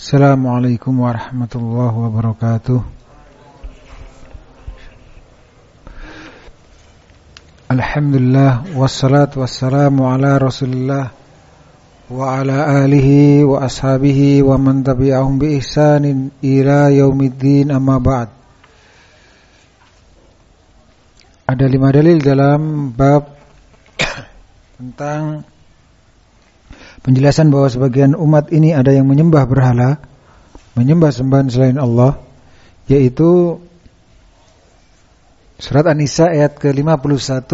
السلام عليكم ورحمة الله وبركاته الحمد لله والصلاة والسلام على رسول الله وعلى آله وأصحابه ومن تبعهم بإحسان إلى يوم الدين أما بعد Ada lima dalil dalam bab tentang penjelasan bahwa sebagian umat ini ada yang menyembah berhala, menyembah sembahan selain Allah, yaitu surat An-Nisa ayat ke-51,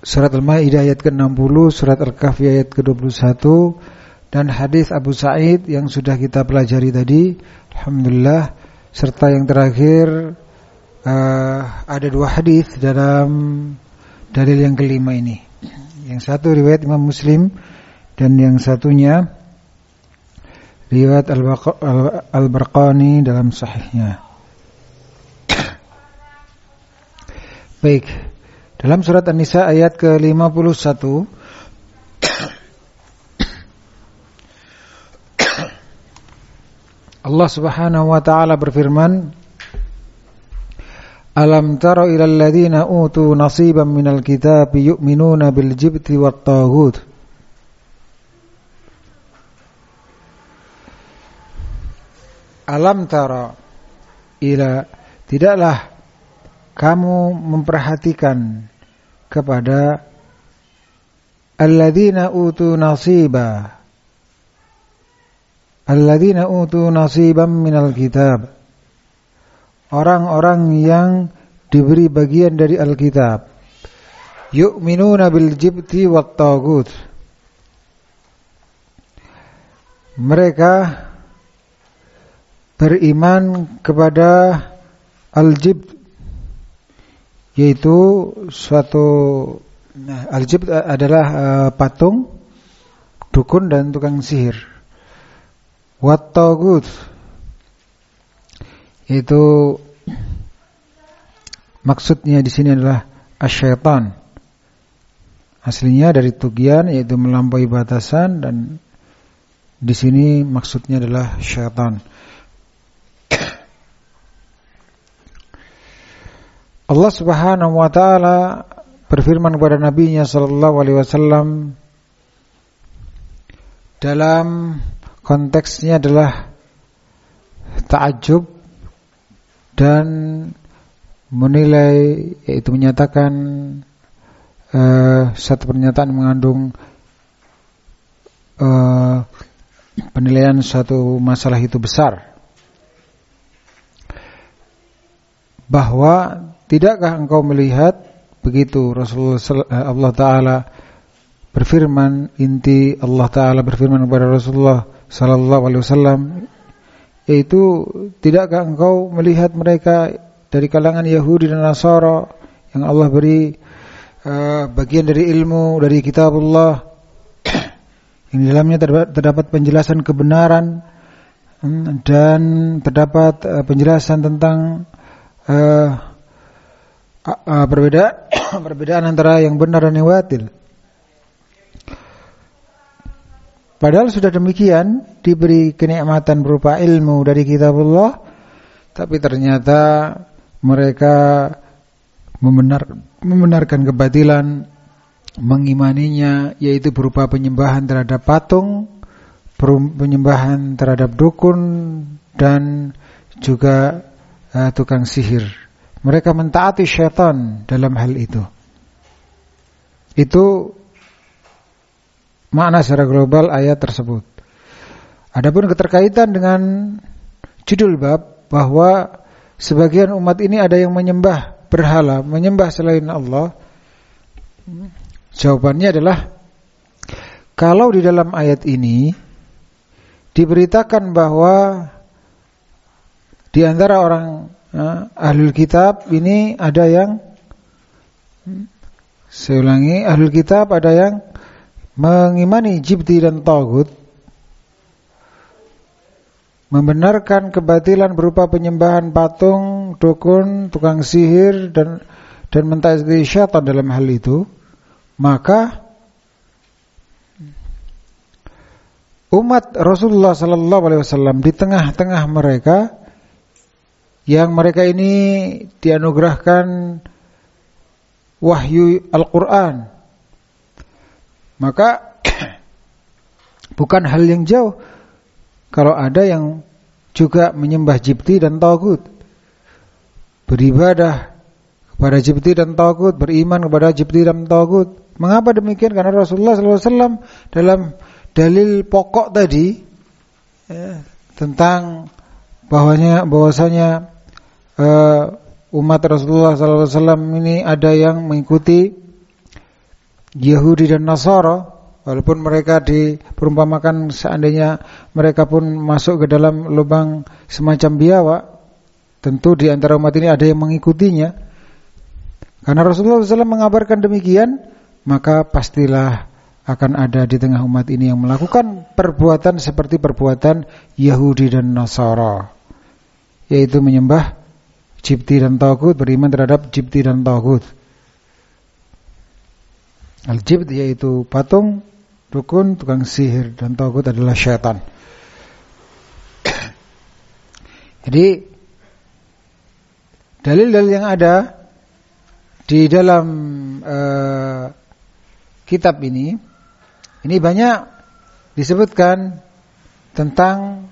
surat Al-Maidah ayat ke-60, surat Al-Kahfi ayat ke-21 dan hadis Abu Sa'id yang sudah kita pelajari tadi, alhamdulillah, serta yang terakhir uh, ada dua hadis dalam dalil yang kelima ini. Yang satu riwayat Imam Muslim dan yang satunya riwayat Al-Barqani dalam sahihnya. Baik. Dalam surat An-Nisa ayat ke-51 Allah Subhanahu wa taala berfirman Alam tara ila alladhina utu nasiban minal kitabi yu'minuna bil jibti wat taghut alam tara ila tidaklah kamu memperhatikan kepada alladzina utu nasiba. Alladzina utu nasiban minal kitab. Orang-orang yang diberi bagian dari Alkitab. Yu'minuna bil jibti wat tagut. Mereka beriman kepada al-jibt yaitu suatu nah, al-jibt adalah uh, patung dukun dan tukang sihir. Wat yaitu maksudnya di sini adalah asyaitan. Aslinya dari tugian yaitu melampaui batasan dan di sini maksudnya adalah syaitan Allah Subhanahu wa taala berfirman kepada nabinya sallallahu alaihi wasallam dalam konteksnya adalah takjub dan menilai yaitu menyatakan uh, satu pernyataan mengandung uh, penilaian suatu masalah itu besar. Bahwa Tidakkah engkau melihat begitu Rasulullah eh, Allah taala berfirman inti Allah taala berfirman kepada Rasulullah sallallahu alaihi wasallam yaitu tidakkah engkau melihat mereka dari kalangan Yahudi dan Nasara yang Allah beri uh, bagian dari ilmu dari kitabullah yang dalamnya terdapat penjelasan kebenaran hmm, dan terdapat uh, penjelasan tentang uh, perbedaan perbedaan antara yang benar dan yang batil. Padahal sudah demikian diberi kenikmatan berupa ilmu dari kitabullah tapi ternyata mereka membenar, membenarkan kebatilan mengimaninya yaitu berupa penyembahan terhadap patung, penyembahan terhadap dukun dan juga uh, tukang sihir. Mereka mentaati syaitan dalam hal itu. Itu makna secara global ayat tersebut. Adapun keterkaitan dengan judul bab bahwa sebagian umat ini ada yang menyembah berhala, menyembah selain Allah. Jawabannya adalah kalau di dalam ayat ini diberitakan bahwa di antara orang Nah, ahlul kitab ini ada yang saya ulangi ahlul kitab ada yang mengimani jibti dan tagut membenarkan kebatilan berupa penyembahan patung, dukun, tukang sihir dan dan mentaati syaitan dalam hal itu, maka umat Rasulullah sallallahu alaihi wasallam di tengah-tengah mereka yang mereka ini dianugerahkan wahyu Al-Qur'an. Maka bukan hal yang jauh kalau ada yang juga menyembah jibti dan tagut. Beribadah kepada jibti dan tagut, beriman kepada jibti dan tagut. Mengapa demikian? Karena Rasulullah SAW dalam dalil pokok tadi ya, tentang bahwanya bahwasanya uh, umat Rasulullah SAW ini ada yang mengikuti Yahudi dan Nasara walaupun mereka diperumpamakan seandainya mereka pun masuk ke dalam lubang semacam biawa tentu di antara umat ini ada yang mengikutinya. Karena Rasulullah SAW mengabarkan demikian maka pastilah akan ada di tengah umat ini yang melakukan perbuatan seperti perbuatan Yahudi dan Nasara yaitu menyembah jibti dan tauhid beriman terhadap jibti dan tauhid Al-jibt yaitu patung, dukun, tukang sihir dan tauhid adalah syaitan. Jadi dalil-dalil yang ada di dalam uh, kitab ini ini banyak disebutkan tentang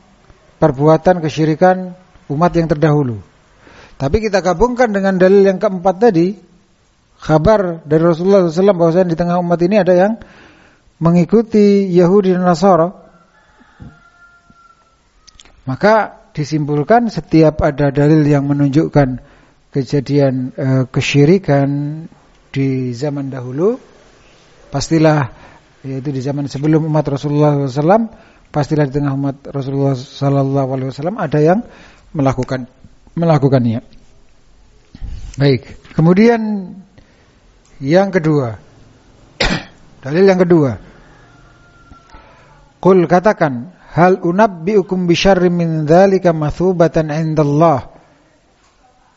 perbuatan kesyirikan umat yang terdahulu. Tapi kita gabungkan dengan dalil yang keempat tadi, kabar dari Rasulullah SAW bahwa di tengah umat ini ada yang mengikuti Yahudi dan Nasara. Maka disimpulkan setiap ada dalil yang menunjukkan kejadian e, kesyirikan di zaman dahulu, pastilah yaitu di zaman sebelum umat Rasulullah SAW pastilah di tengah umat Rasulullah SAW ada yang melakukan melakukannya. Baik, kemudian yang kedua, dalil yang kedua, Qul katakan, hal unabbiukum bisyarrim min dzalika mathubatan indallah.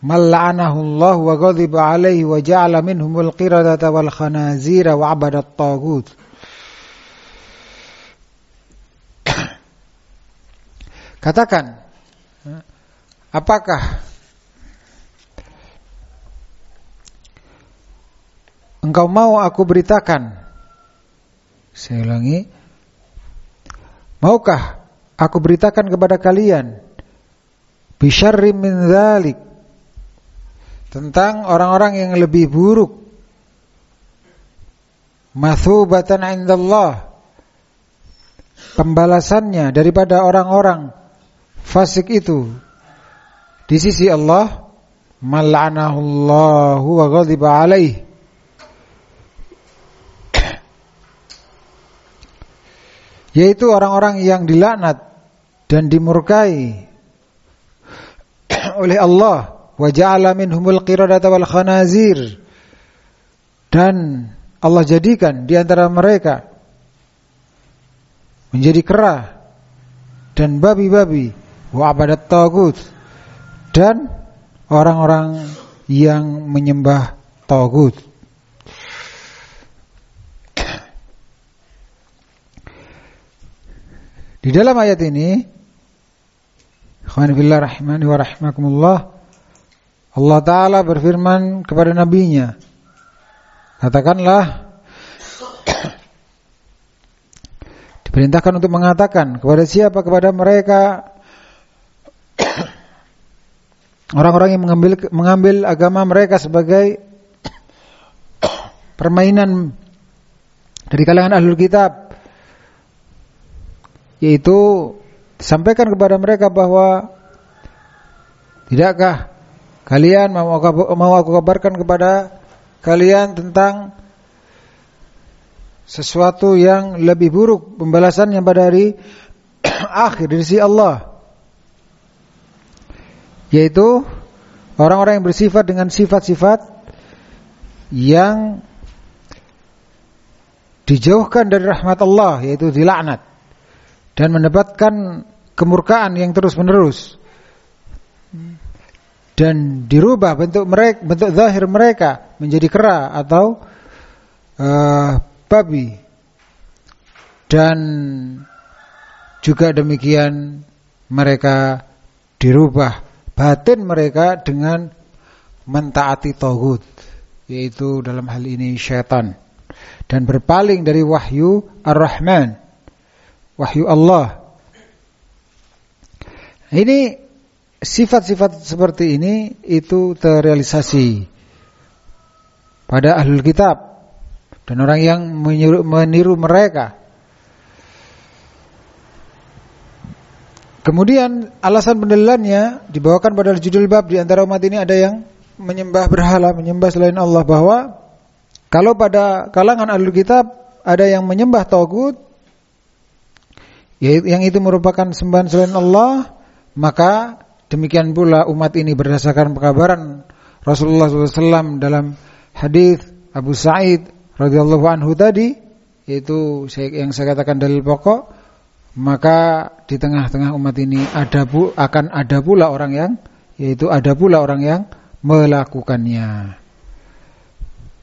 Mal'anahu Allah wa ghadiba alaihi wa ja'ala minhumul qiradata wal khanazira wa abadat tagut Katakan, apakah engkau mau aku beritakan? Saya ulangi, maukah aku beritakan kepada kalian? Bisyarrim min dzalik tentang orang-orang yang lebih buruk. Mathubatan indallah. Pembalasannya daripada orang-orang fasik itu di sisi Allah mal'anahullahu wa ghadiba alaih. Yaitu orang-orang yang dilaknat dan dimurkai oleh Allah. Wa ja'ala minhumul qiradata wal khanazir. Dan Allah jadikan di antara mereka menjadi kera dan babi-babi. Wa abadat tagut dan orang-orang yang menyembah tagut. Di dalam ayat ini, Allah taala berfirman kepada nabinya, katakanlah diperintahkan untuk mengatakan kepada siapa kepada mereka orang-orang yang mengambil mengambil agama mereka sebagai permainan dari kalangan ahlul kitab yaitu sampaikan kepada mereka bahwa tidakkah kalian mau aku, mau aku kabarkan kepada kalian tentang sesuatu yang lebih buruk pembalasannya pada hari akhir dari si Allah yaitu orang-orang yang bersifat dengan sifat-sifat yang dijauhkan dari rahmat Allah yaitu dilaknat dan mendapatkan kemurkaan yang terus-menerus. Dan dirubah bentuk mereka bentuk zahir mereka menjadi kera atau uh, babi. Dan juga demikian mereka dirubah batin mereka dengan mentaati togut yaitu dalam hal ini syaitan. Dan berpaling dari wahyu ar-Rahman wahyu Allah. Ini sifat-sifat seperti ini itu terrealisasi pada ahlul kitab dan orang yang meniru mereka Kemudian alasan pendalilannya dibawakan pada judul bab di antara umat ini ada yang menyembah berhala, menyembah selain Allah bahwa kalau pada kalangan ahlul kitab ada yang menyembah tagut yang itu merupakan sembahan selain Allah, maka demikian pula umat ini berdasarkan pekabaran Rasulullah SAW dalam hadis Abu Sa'id radhiyallahu anhu tadi yaitu yang saya katakan dalil pokok maka di tengah-tengah umat ini ada bu, akan ada pula orang yang yaitu ada pula orang yang melakukannya.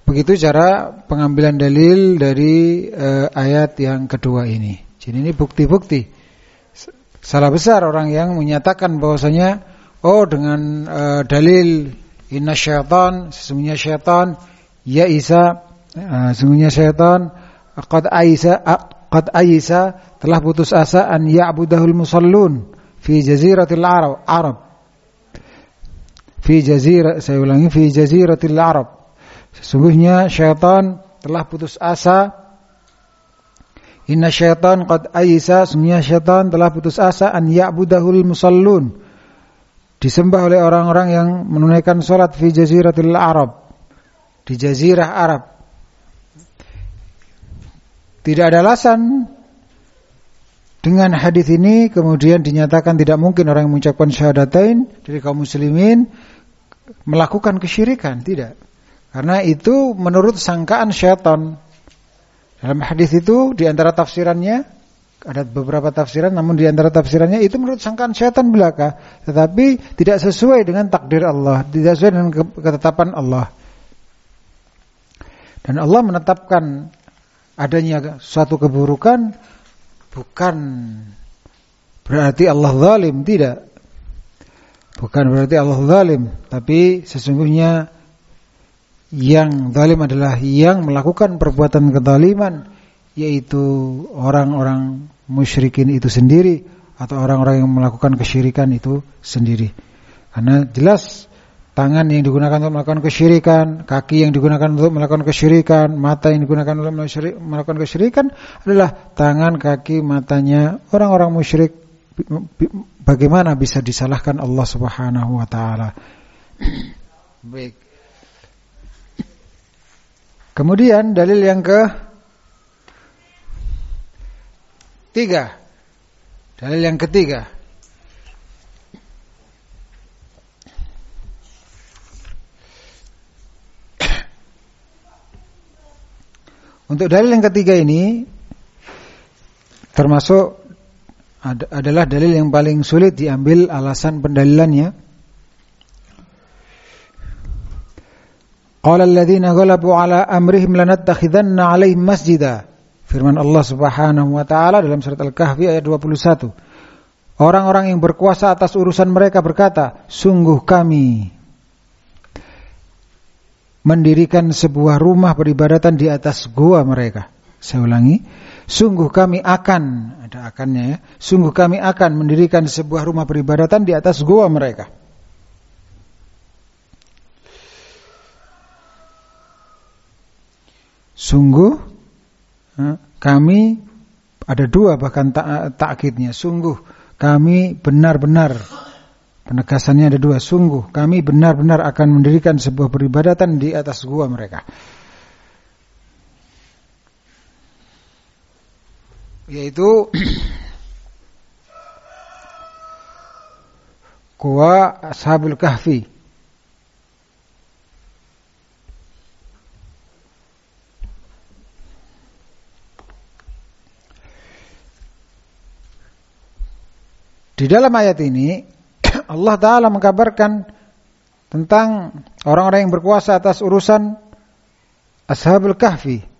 Begitu cara pengambilan dalil dari uh, ayat yang kedua ini. Jadi ini bukti-bukti. Salah besar orang yang menyatakan bahwasanya oh dengan uh, dalil inna syaitan sesungguhnya syaitan ya Isa uh, sesungguhnya syaitan qad aisa qad aisa telah putus asa an ya'budahul musallun fi jaziratil arab arab. Fi jazirah saya ulangi fi jaziratil arab. Sesungguhnya syaitan telah putus asa. Inna syaitan qad aisa sesungguhnya syaitan telah putus asa an ya'budahul musallun. Disembah oleh orang-orang yang menunaikan salat fi jaziratil arab. Di jazirah Arab tidak ada alasan dengan hadis ini kemudian dinyatakan tidak mungkin orang yang mengucapkan syahadatain dari kaum muslimin melakukan kesyirikan, tidak. Karena itu menurut sangkaan syaitan. Dalam hadis itu di antara tafsirannya ada beberapa tafsiran namun di antara tafsirannya itu menurut sangkaan syaitan belaka, tetapi tidak sesuai dengan takdir Allah, tidak sesuai dengan ketetapan Allah. Dan Allah menetapkan adanya suatu keburukan bukan berarti Allah zalim, tidak. Bukan berarti Allah zalim, tapi sesungguhnya yang zalim adalah yang melakukan perbuatan kezaliman yaitu orang-orang musyrikin itu sendiri atau orang-orang yang melakukan kesyirikan itu sendiri. Karena jelas tangan yang digunakan untuk melakukan kesyirikan, kaki yang digunakan untuk melakukan kesyirikan, mata yang digunakan untuk melakukan kesyirikan adalah tangan, kaki, matanya orang-orang musyrik. Bagaimana bisa disalahkan Allah Subhanahu wa taala? Baik. Kemudian dalil yang ke tiga. Dalil yang ketiga Untuk dalil yang ketiga ini termasuk ad adalah dalil yang paling sulit diambil alasan pendalilannya. Qala alladziina ghalabu ala amrihim lanattakhidanna 'alaihim masjida. Firman Allah Subhanahu wa taala dalam surat Al-Kahfi ayat 21. Orang-orang yang berkuasa atas urusan mereka berkata, "Sungguh kami mendirikan sebuah rumah peribadatan di atas gua mereka. Saya ulangi, sungguh kami akan ada akannya ya, sungguh kami akan mendirikan sebuah rumah peribadatan di atas gua mereka. Sungguh kami ada dua bahkan takkidnya. Sungguh kami benar-benar Penegasannya ada dua. Sungguh kami benar-benar akan mendirikan sebuah peribadatan di atas gua mereka. Yaitu gua Ashabul Kahfi. Di dalam ayat ini Allah Ta'ala mengkabarkan tentang orang-orang yang berkuasa atas urusan Ashabul Kahfi.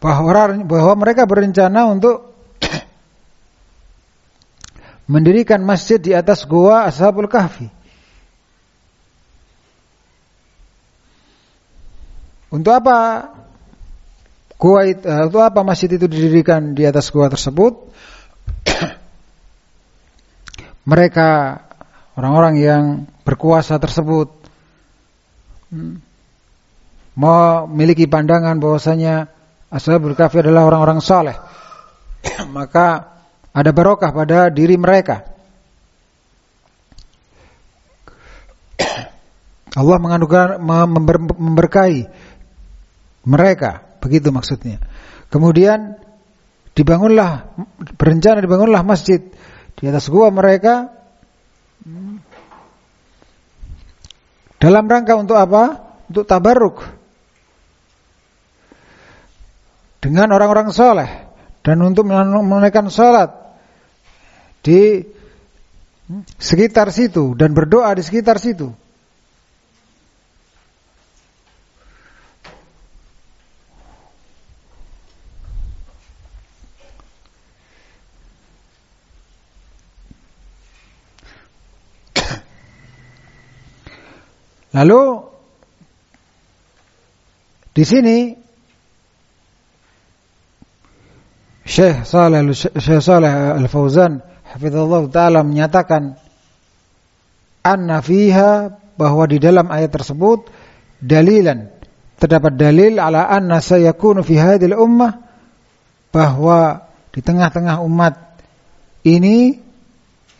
bahwa bahwa mereka berencana untuk mendirikan masjid di atas gua Ashabul Kahfi. Untuk apa gua itu, uh, untuk apa masjid itu didirikan di atas gua tersebut? mereka orang-orang yang berkuasa tersebut hmm, memiliki pandangan bahwasanya Ashabul Kahfi adalah orang-orang saleh. Maka ada barokah pada diri mereka. Allah menganugerah memberkahi mereka, begitu maksudnya. Kemudian dibangunlah berencana dibangunlah masjid di atas gua mereka dalam rangka untuk apa? Untuk tabarruk dengan orang-orang soleh dan untuk menunaikan sholat di sekitar situ dan berdoa di sekitar situ. Lalu di sini Syekh Saleh Syekh Saleh Al-Fauzan hafizallahu taala menyatakan anna fiha bahwa di dalam ayat tersebut dalilan terdapat dalil ala anna sayakunu fi hadhil ummah bahwa di tengah-tengah umat ini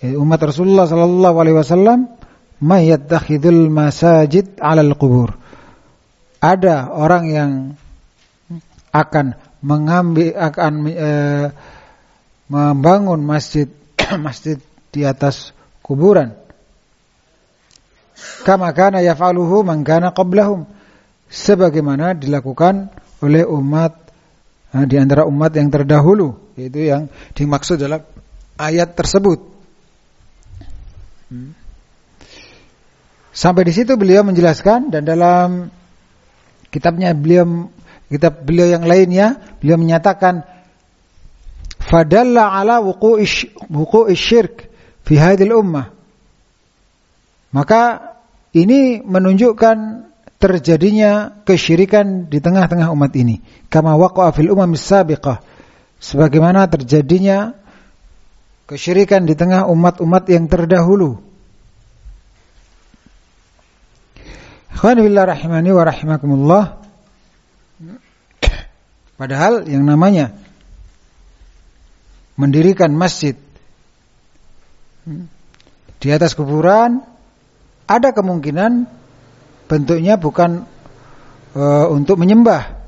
ya, umat Rasulullah sallallahu alaihi wasallam mayyattakhidul masajid 'ala al-qubur ada orang yang akan mengambil akan e, membangun masjid masjid di atas kuburan. Kama kana yaf'aluhu man kana qablahum. Sebagaimana dilakukan oleh umat nah, di antara umat yang terdahulu, yaitu yang dimaksud dalam ayat tersebut. Hmm. Sampai di situ beliau menjelaskan dan dalam kitabnya beliau kitab beliau yang lainnya beliau menyatakan fadalla ala wuqu'i syirk fi hadhil ummah. Maka ini menunjukkan terjadinya kesyirikan di tengah-tengah umat ini. Kama waqa'a fil umam sabiqah sebagaimana terjadinya kesyirikan di tengah umat-umat yang terdahulu Billah rahimani wa rahimakumullah Padahal yang namanya mendirikan masjid di atas kuburan ada kemungkinan bentuknya bukan e, untuk menyembah.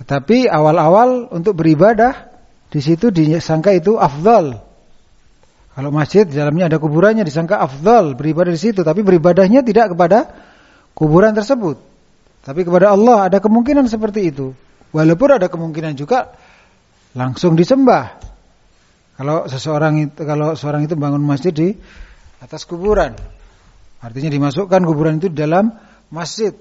Tetapi awal-awal untuk beribadah di situ disangka itu afdal. Kalau masjid di dalamnya ada kuburannya disangka afdal beribadah di situ, tapi beribadahnya tidak kepada kuburan tersebut. Tapi kepada Allah ada kemungkinan seperti itu. Walaupun ada kemungkinan juga langsung disembah. Kalau seseorang itu kalau seorang itu bangun masjid di atas kuburan. Artinya dimasukkan kuburan itu dalam masjid.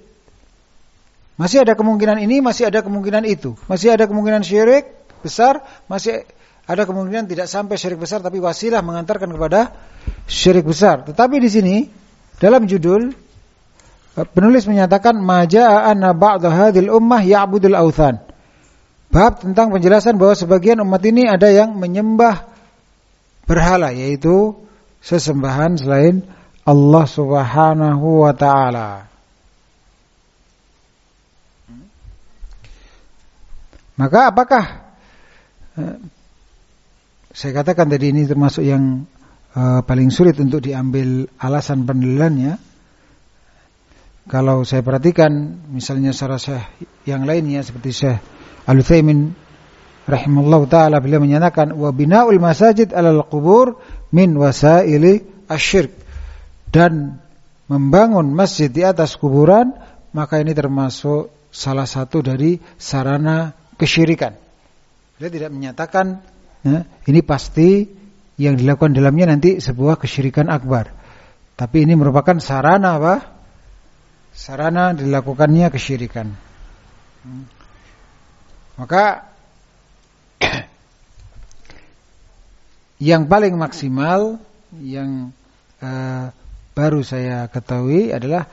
Masih ada kemungkinan ini, masih ada kemungkinan itu. Masih ada kemungkinan syirik besar, masih ada kemungkinan tidak sampai syirik besar tapi wasilah mengantarkan kepada syirik besar. Tetapi di sini dalam judul Penulis menyatakan majaa anna ba'd hadhil ummah ya'budul authan. Bab tentang penjelasan bahwa sebagian umat ini ada yang menyembah berhala yaitu sesembahan selain Allah Subhanahu wa taala. Maka apakah eh, saya katakan tadi ini termasuk yang uh, paling sulit untuk diambil alasan penilaiannya kalau saya perhatikan misalnya secara syekh yang lainnya seperti Syekh Al-Utsaimin rahimallahu taala beliau menyatakan wa binaul masajid alal qubur min wasaili asyirk dan membangun masjid di atas kuburan maka ini termasuk salah satu dari sarana kesyirikan. Dia tidak menyatakan ya, ini pasti yang dilakukan dalamnya nanti sebuah kesyirikan akbar. Tapi ini merupakan sarana apa? sarana dilakukannya kesyirikan. Maka yang paling maksimal yang uh, baru saya ketahui adalah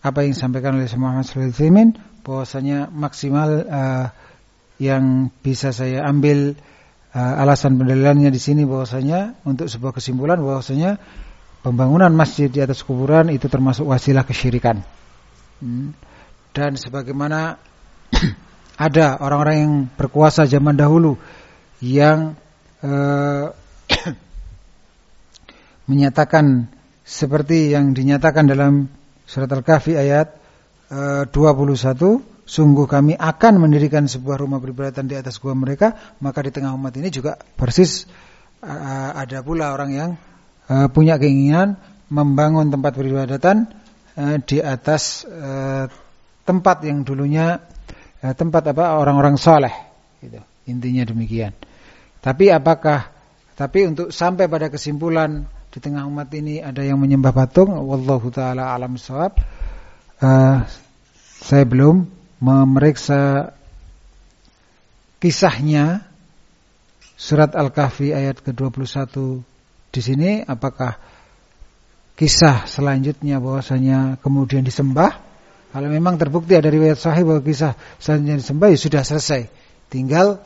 apa yang disampaikan oleh Muhammad Sulaiman bahwasanya maksimal uh, yang bisa saya ambil alasan pendalilannya di sini bahwasanya untuk sebuah kesimpulan bahwasanya pembangunan masjid di atas kuburan itu termasuk wasilah kesyirikan. Hmm. Dan sebagaimana ada orang-orang yang berkuasa zaman dahulu yang uh, menyatakan seperti yang dinyatakan dalam surat Al-Kahfi ayat uh, eh, 21 sungguh kami akan mendirikan sebuah rumah peribadatan di atas gua mereka maka di tengah umat ini juga persis uh, ada pula orang yang uh, punya keinginan membangun tempat peribadatan uh, di atas uh, tempat yang dulunya uh, tempat apa orang-orang soleh gitu. intinya demikian tapi apakah tapi untuk sampai pada kesimpulan di tengah umat ini ada yang menyembah patung wallahu taala alam sawab uh, saya belum memeriksa kisahnya surat Al-Kahfi ayat ke-21 di sini apakah kisah selanjutnya bahwasanya kemudian disembah? Kalau memang terbukti ada riwayat sahih bahwa kisah selanjutnya disembah ya sudah selesai. Tinggal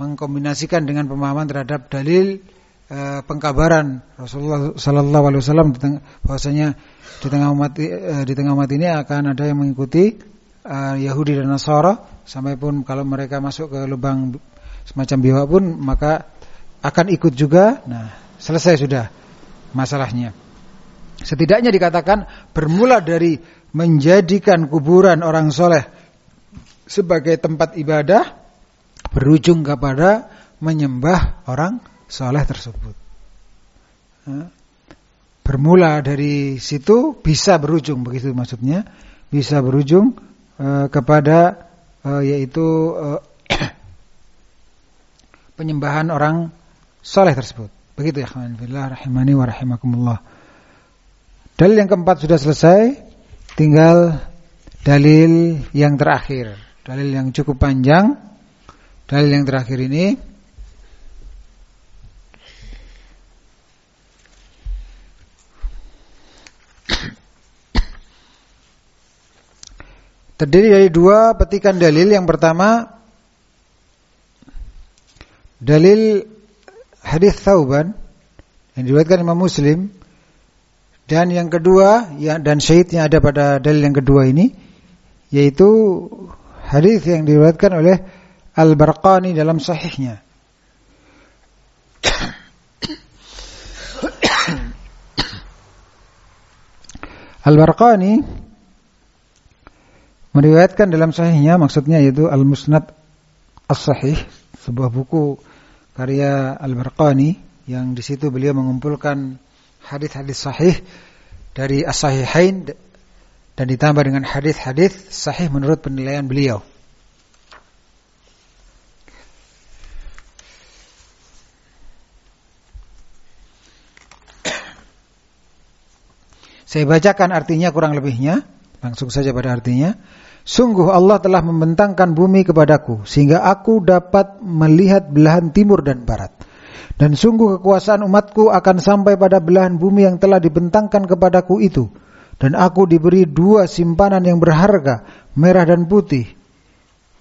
mengkombinasikan dengan pemahaman terhadap dalil Eh, pengkabaran Rasulullah Sallallahu Alaihi Wasallam bahwasanya di tengah umat uh, di tengah umat ini akan ada yang mengikuti uh, Yahudi dan Nasara sampai pun kalau mereka masuk ke lubang semacam biwa pun maka akan ikut juga. Nah selesai sudah masalahnya. Setidaknya dikatakan bermula dari menjadikan kuburan orang soleh sebagai tempat ibadah berujung kepada menyembah orang soleh tersebut. Bermula dari situ bisa berujung begitu maksudnya, bisa berujung uh, kepada uh, yaitu uh, penyembahan orang soleh tersebut. Begitu ya Alhamdulillah rahimani wa rahimakumullah. Dalil yang keempat sudah selesai, tinggal dalil yang terakhir. Dalil yang cukup panjang. Dalil yang terakhir ini terdiri dari dua petikan dalil. Yang pertama dalil hadis Thauban yang diriwayatkan Imam Muslim dan yang kedua ya dan syahidnya ada pada dalil yang kedua ini yaitu hadis yang diriwayatkan oleh Al-Barqani dalam sahihnya. Al-Barqani meriwayatkan dalam sahihnya maksudnya yaitu Al-Musnad As-Sahih sebuah buku karya Al-Barqani yang di situ beliau mengumpulkan hadis-hadis sahih dari As-Sahihain dan ditambah dengan hadis-hadis sahih menurut penilaian beliau. Saya bacakan artinya kurang lebihnya, langsung saja pada artinya. Sungguh Allah telah membentangkan bumi kepadaku sehingga aku dapat melihat belahan timur dan barat. Dan sungguh kekuasaan umatku akan sampai pada belahan bumi yang telah dibentangkan kepadaku itu. Dan aku diberi dua simpanan yang berharga, merah dan putih.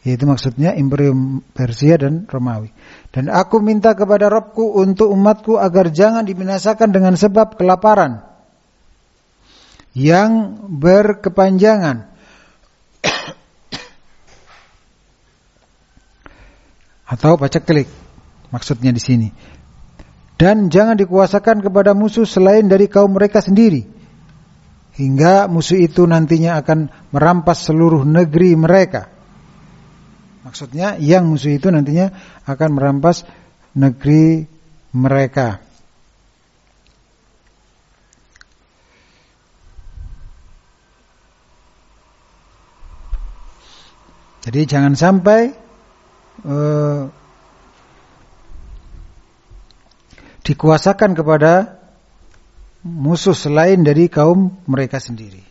Yaitu maksudnya Imperium Persia dan Romawi. Dan aku minta kepada Robku untuk umatku agar jangan dibinasakan dengan sebab kelaparan yang berkepanjangan atau pacak telik maksudnya di sini. Dan jangan dikuasakan kepada musuh selain dari kaum mereka sendiri. Hingga musuh itu nantinya akan merampas seluruh negeri mereka. Maksudnya yang musuh itu nantinya akan merampas negeri mereka. Jadi jangan sampai Eh, dikuasakan kepada musuh selain dari kaum mereka sendiri.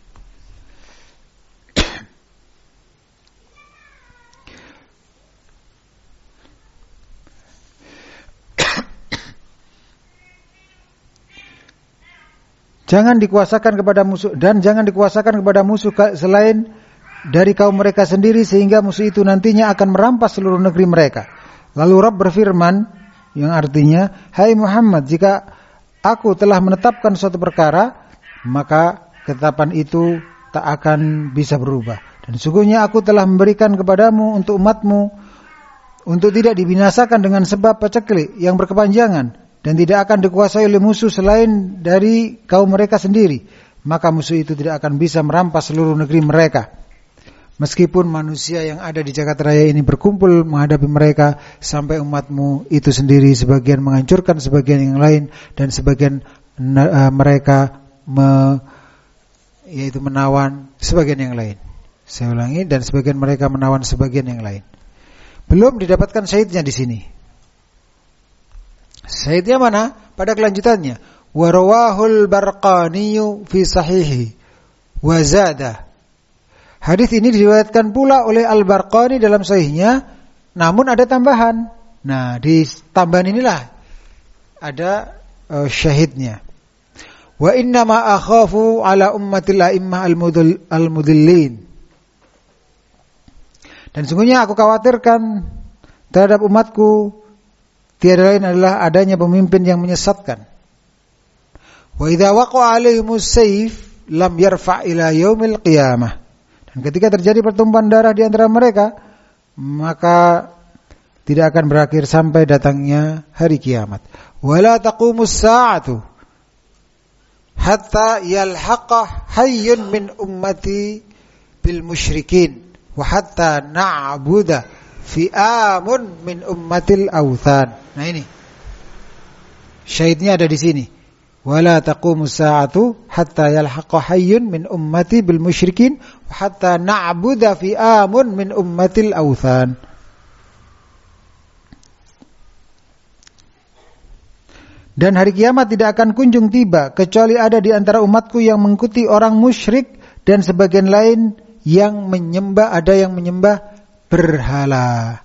Jangan dikuasakan kepada musuh dan jangan dikuasakan kepada musuh selain dari kaum mereka sendiri sehingga musuh itu nantinya akan merampas seluruh negeri mereka. Lalu Rabb berfirman yang artinya, "Hai Muhammad, jika aku telah menetapkan suatu perkara, maka ketetapan itu tak akan bisa berubah. Dan sungguhnya aku telah memberikan kepadamu untuk umatmu untuk tidak dibinasakan dengan sebab paceklik yang berkepanjangan dan tidak akan dikuasai oleh musuh selain dari kaum mereka sendiri, maka musuh itu tidak akan bisa merampas seluruh negeri mereka. Meskipun manusia yang ada di jagat raya ini berkumpul menghadapi mereka sampai umatmu itu sendiri sebagian menghancurkan sebagian yang lain dan sebagian uh, mereka me, yaitu menawan sebagian yang lain. Saya ulangi dan sebagian mereka menawan sebagian yang lain. Belum didapatkan syahidnya di sini. Syahidnya mana? Pada kelanjutannya. Warawahul barqaniyu fi sahihi. Wazada. Hadis ini diriwayatkan pula oleh Al-Barqani dalam sahihnya. Namun ada tambahan. Nah, di tambahan inilah ada uh, syahidnya. Wa inna ma akhafu ala ummatil a'immah al-mudillin. Dan sungguhnya aku khawatirkan terhadap umatku tiada lain adalah adanya pemimpin yang menyesatkan. Wa idza waqa'a alaihimus sayf lam yarfa' ila yaumil qiyamah. Dan ketika terjadi pertumpahan darah di antara mereka, maka tidak akan berakhir sampai datangnya hari kiamat. Wala taqumus sa'atu hatta yalhaqa hayyun min ummati bil musyrikin wa hatta na'buda fi'amun min ummatil awthan. Nah ini. Syahidnya ada di sini. Wala taqumu sa'atu hatta yalhaqa hayyun min ummati bil musyrikin hatta na'buda fi'amun min ummatil awthan. Dan hari kiamat tidak akan kunjung tiba kecuali ada di antara umatku yang mengikuti orang musyrik dan sebagian lain yang menyembah ada yang menyembah berhala.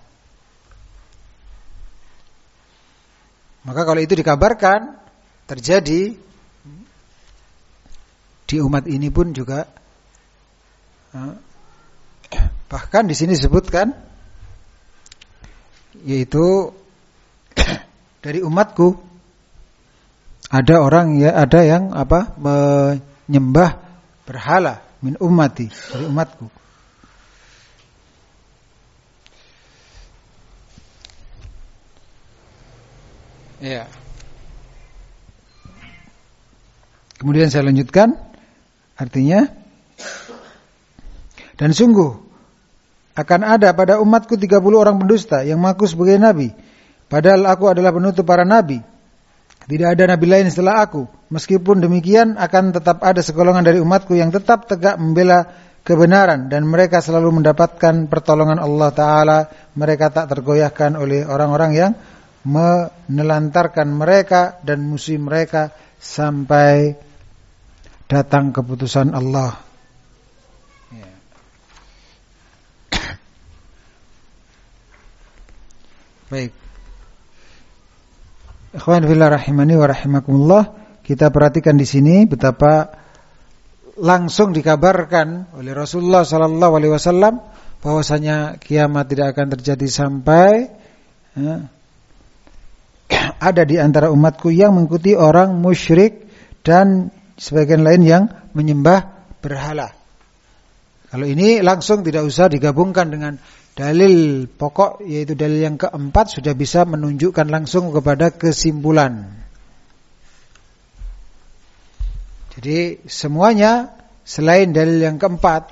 Maka kalau itu dikabarkan terjadi di umat ini pun juga bahkan di sini disebutkan yaitu dari umatku ada orang ya ada yang apa menyembah berhala min ummati dari umatku. Ya. Kemudian saya lanjutkan artinya dan sungguh akan ada pada umatku 30 orang pendusta yang mengaku sebagai nabi padahal aku adalah penutup para nabi tidak ada nabi lain setelah aku. Meskipun demikian akan tetap ada sekolongan dari umatku yang tetap tegak membela kebenaran dan mereka selalu mendapatkan pertolongan Allah taala. Mereka tak tergoyahkan oleh orang-orang yang menelantarkan mereka dan musuh mereka sampai datang keputusan Allah. Ya. Baik. Ikhwan fillah rahimani wa rahimakumullah, kita perhatikan di sini betapa langsung dikabarkan oleh Rasulullah sallallahu alaihi wasallam bahwasanya kiamat tidak akan terjadi sampai ya, ada di antara umatku yang mengikuti orang musyrik dan sebagian lain yang menyembah berhala. Kalau ini langsung tidak usah digabungkan dengan Dalil pokok yaitu dalil yang keempat sudah bisa menunjukkan langsung kepada kesimpulan. Jadi semuanya selain dalil yang keempat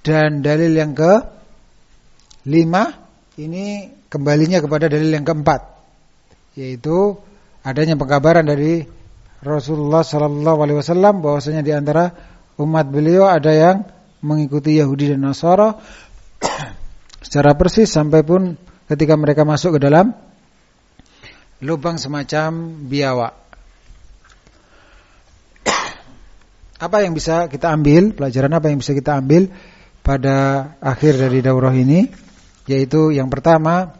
dan dalil yang ke lima ini kembalinya kepada dalil yang keempat yaitu adanya pengkabaran dari Rasulullah Sallallahu Alaihi Wasallam bahwasanya di antara umat beliau ada yang mengikuti Yahudi dan Nasara secara persis sampai pun ketika mereka masuk ke dalam lubang semacam biawak. Apa yang bisa kita ambil, pelajaran apa yang bisa kita ambil pada akhir dari daurah ini? Yaitu yang pertama,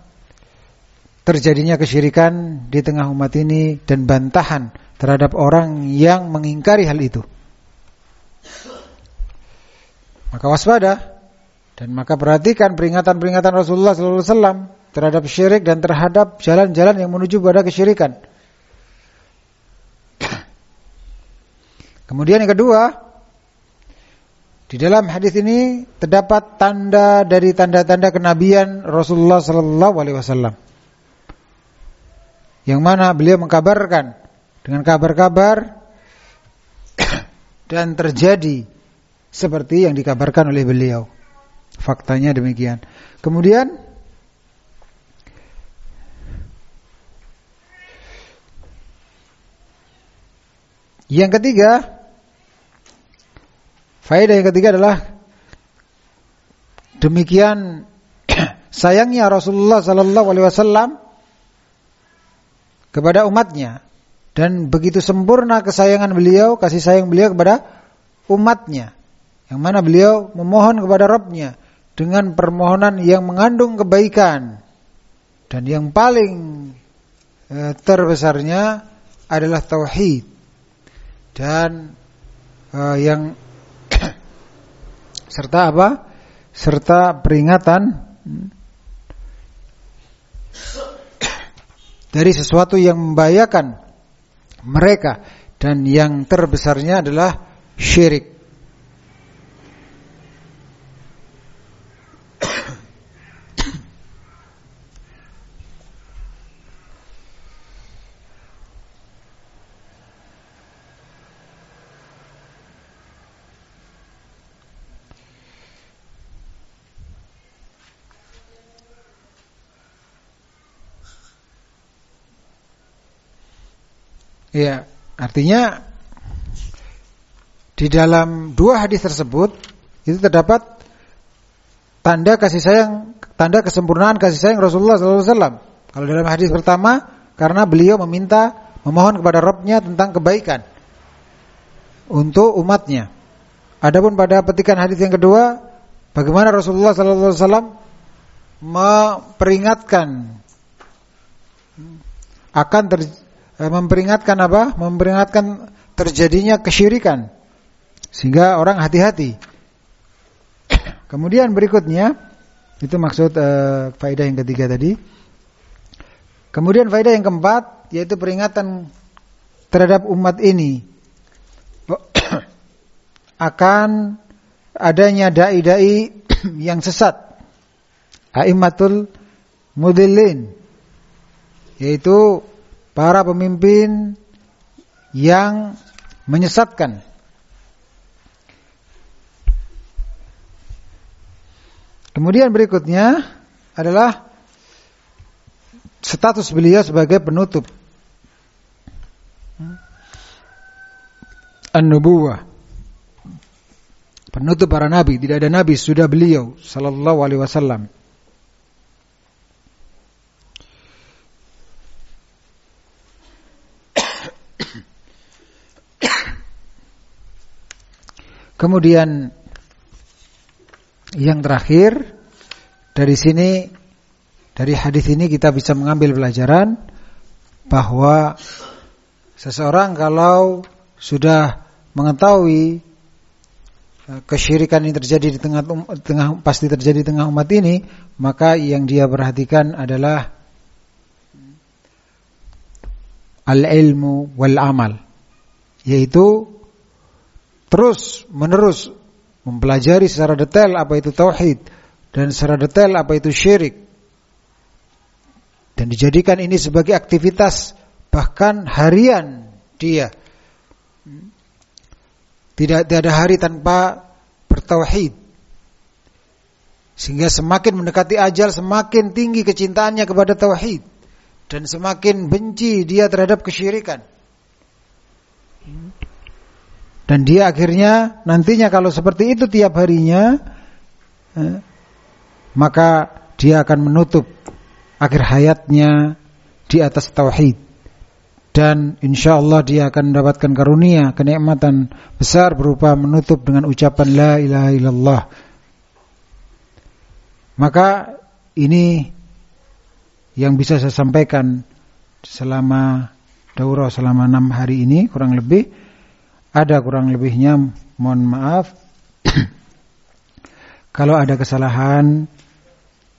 terjadinya kesyirikan di tengah umat ini dan bantahan terhadap orang yang mengingkari hal itu. Maka waspada dan maka perhatikan peringatan-peringatan Rasulullah SAW terhadap syirik dan terhadap jalan-jalan yang menuju pada kesyirikan. Kemudian yang kedua, di dalam hadis ini terdapat tanda dari tanda-tanda kenabian Rasulullah sallallahu alaihi wasallam. Yang mana beliau mengkabarkan dengan kabar-kabar dan terjadi seperti yang dikabarkan oleh beliau. Faktanya demikian. Kemudian yang ketiga Faedah yang ketiga adalah demikian sayangnya Rasulullah sallallahu alaihi wasallam kepada umatnya dan begitu sempurna kesayangan beliau, kasih sayang beliau kepada umatnya. Yang mana beliau memohon kepada Rabbnya dengan permohonan yang mengandung kebaikan dan yang paling e, terbesarnya adalah tauhid dan e, yang serta apa? Serta peringatan dari sesuatu yang membahayakan mereka dan yang terbesarnya adalah syirik. Ya, artinya di dalam dua hadis tersebut itu terdapat tanda kasih sayang, tanda kesempurnaan kasih sayang Rasulullah SAW. Kalau dalam hadis pertama, karena beliau meminta, memohon kepada Robnya tentang kebaikan untuk umatnya. Adapun pada petikan hadis yang kedua, bagaimana Rasulullah SAW memperingatkan akan terjadi memperingatkan apa? Memperingatkan terjadinya kesyirikan. Sehingga orang hati-hati. Kemudian berikutnya itu maksud uh, faedah yang ketiga tadi. Kemudian faedah yang keempat yaitu peringatan terhadap umat ini akan adanya dai-dai yang sesat. Aimatul mudillin yaitu para pemimpin yang menyesatkan. Kemudian berikutnya adalah status beliau sebagai penutup an-nubuwah. Penutup para nabi, tidak ada nabi sudah beliau sallallahu alaihi wasallam. Kemudian yang terakhir dari sini dari hadis ini kita bisa mengambil pelajaran bahwa seseorang kalau sudah mengetahui eh, kesyirikan ini terjadi di tengah, um, tengah pasti terjadi di tengah umat ini, maka yang dia perhatikan adalah al-ilmu wal amal, yaitu terus menerus mempelajari secara detail apa itu tauhid dan secara detail apa itu syirik. Dan dijadikan ini sebagai aktivitas bahkan harian dia. Tidak, tidak ada hari tanpa bertauhid. Sehingga semakin mendekati ajal semakin tinggi kecintaannya kepada tauhid. Dan semakin benci dia terhadap kesyirikan dan dia akhirnya nantinya kalau seperti itu tiap harinya eh, maka dia akan menutup akhir hayatnya di atas tauhid. Dan insya Allah dia akan mendapatkan karunia kenikmatan besar berupa menutup dengan ucapan la ilaha illallah. Maka ini yang bisa saya sampaikan selama daurah selama enam hari ini kurang lebih ada kurang lebihnya mohon maaf. Kalau ada kesalahan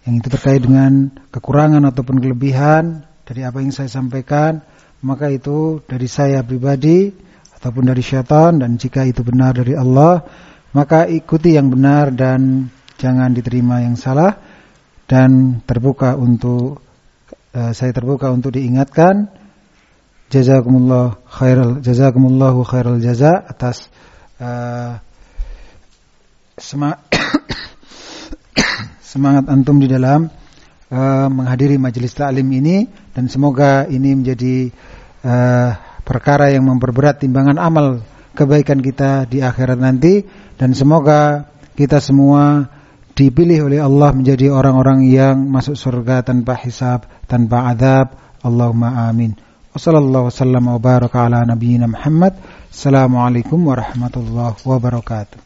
yang itu terkait dengan kekurangan ataupun kelebihan dari apa yang saya sampaikan maka itu dari saya pribadi ataupun dari syaitan dan jika itu benar dari Allah maka ikuti yang benar dan jangan diterima yang salah. Dan terbuka untuk uh, saya terbuka untuk diingatkan jazakumullah khairal jazakumullahu khairal jaza atas uh, semangat antum di dalam uh, menghadiri majelis taklim ini dan semoga ini menjadi uh, perkara yang memperberat timbangan amal kebaikan kita di akhirat nanti dan semoga kita semua dipilih oleh Allah menjadi orang-orang yang masuk surga tanpa hisab, tanpa adab. Allahumma amin. Wassallallahu wasallam wa baraka ala nabiyyina Muhammad. Assalamualaikum warahmatullahi wabarakatuh.